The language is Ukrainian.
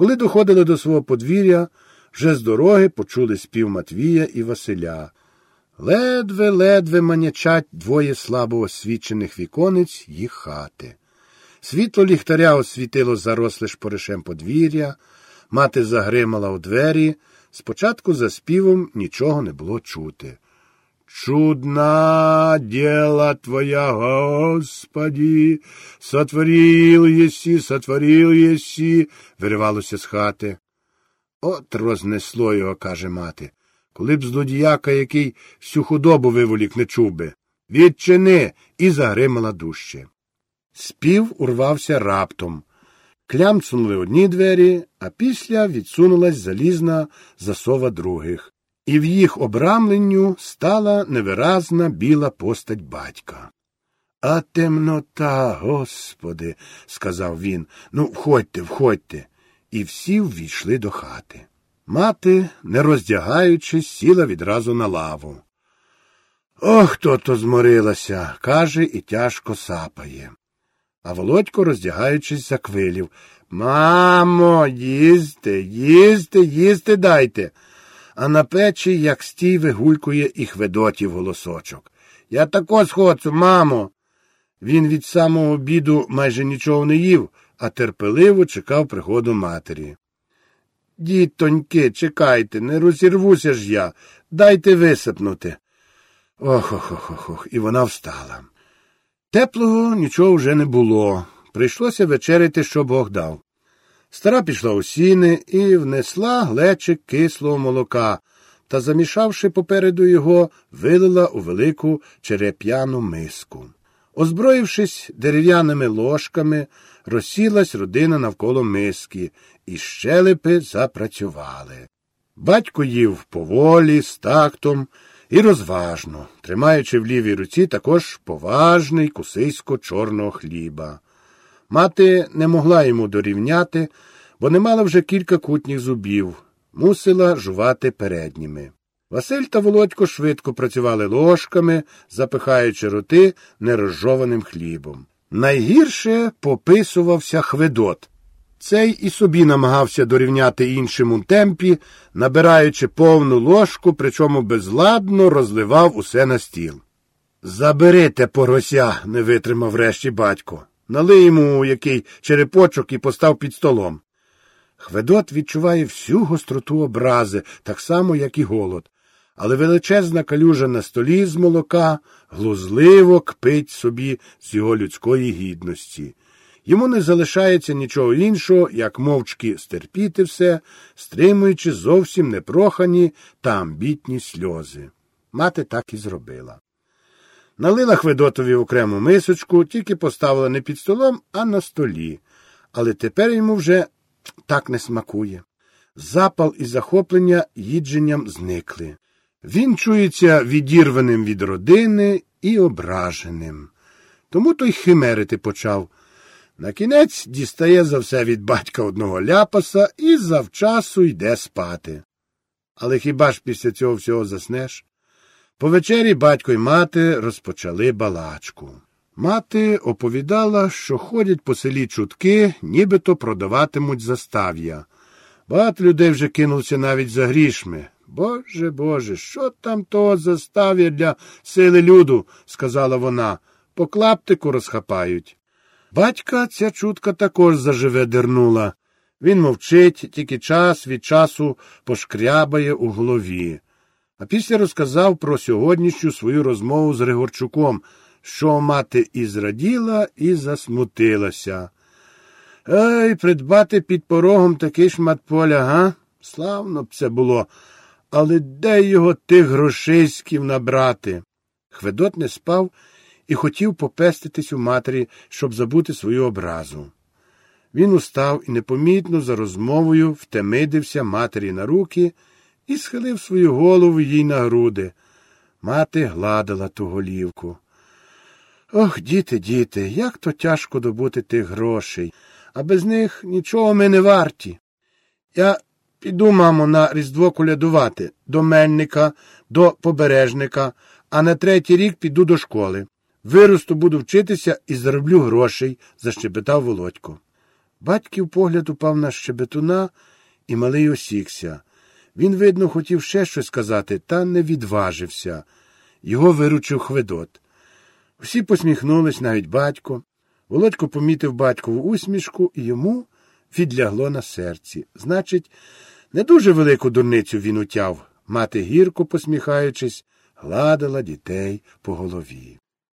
Коли доходили до свого подвір'я, вже з дороги почули спів Матвія і Василя. Ледве-ледве манячать двоє слабо освічених віконець їх хати. Світло ліхтаря освітило заросле шпоришем подвір'я, мати загримала у двері. Спочатку за співом нічого не було чути. Чудна дела Твоя, Господи, сотворил єсі, сотворил єсі, виривалося з хати. От рознесло його, каже мати, коли б злодіяка, який всю худобу виволік, не чув би. Відчини і загримала дужче. Спів урвався раптом. Клямцнули одні двері, а після відсунулась залізна засова других і в їх обрамленню стала невиразна біла постать батька. А темнота, господи, сказав він. Ну, входьте, входьте. І всі ввійшли до хати. Мати, не роздягаючись, сіла відразу на лаву. Ох, то то зморилася, каже, і тяжко сапає. А володько, роздягаючись, заквилів. Мамо, їсти, їсти, їсти дайте а на печі, як стій, вигулькує і хведотів голосочок. Я тако сходцю, мамо. Він від самого обіду майже нічого не їв, а терпеливо чекав приходу матері. Дітоньки, чекайте, не розірвуся ж я, дайте висипнути. Ох ох ох ох ох. І вона встала. Теплого нічого вже не було. Прийшлося вечеряти, що Бог дав. Стара пішла у сіни і внесла глечик кислого молока та, замішавши попереду його, вилила у велику череп'яну миску. Озброївшись дерев'яними ложками, розсілась родина навколо миски, і щелепи запрацювали. Батько їв поволі, з тактом і розважно, тримаючи в лівій руці також поважний кусисько чорного хліба. Мати не могла йому дорівняти, бо не мала вже кілька кутніх зубів, мусила жувати передніми. Василь та Володько швидко працювали ложками, запихаючи роти нерозжованим хлібом. Найгірше пописувався Хведот. Цей і собі намагався дорівняти іншим у темпі, набираючи повну ложку, причому безладно розливав усе на стіл. Заберите порося, не витримав врешті батько. Налий йому який черепочок і постав під столом. Хведот відчуває всю гостроту образи, так само, як і голод, але величезна калюжа на столі з молока глузливо кпить собі з його людської гідності. Йому не залишається нічого іншого, як мовчки стерпіти все, стримуючи зовсім непрохані та амбітні сльози. Мати так і зробила. Налила Хведотові окрему мисочку, тільки поставила не під столом, а на столі. Але тепер йому вже так не смакує. Запал і захоплення їдженням зникли. Він чується відірваним від родини і ображеним. Тому той химерити почав. На кінець дістає за все від батька одного ляпаса і завчасу йде спати. Але хіба ж після цього всього заснеш? По вечері батько й мати розпочали балачку. Мати оповідала, що ходять по селі чутки, нібито продаватимуть застав'я. Багато людей вже кинувся навіть за грішми. Боже Боже, що там того застав'я для сили люду, сказала вона, по клаптику розхапають. Батька ця чутка також заживе дернула. Він мовчить, тільки час від часу пошкрябає у голові. А після розказав про сьогоднішню свою розмову з Григорчуком що мати і зраділа, і засмутилася. Ей, придбати під порогом такий шмат поля, га? Славно б це було, але де його тих грошиськів набрати? Хведот не спав і хотів попеститись у матері, щоб забути свою образу. Він устав і непомітно за розмовою втемидився матері на руки і схилив свою голову їй на груди. Мати гладила ту голівку. Ох, діти, діти, як то тяжко добути тих грошей, а без них нічого ми не варті. Я піду, мамо, на Різдво колядувати до Мельника, до побережника, а на третій рік піду до школи. Виросту буду вчитися і зароблю грошей, защебетав Володько. Батьків погляд упав на щебетуна, і малий осікся. Він, видно, хотів ще щось сказати, та не відважився. Його виручив Хведот. Всі посміхнулись, навіть батько. Володько помітив батькову усмішку, і йому відлягло на серці. Значить, не дуже велику дурницю він утяв. Мати гірко посміхаючись, гладила дітей по голові.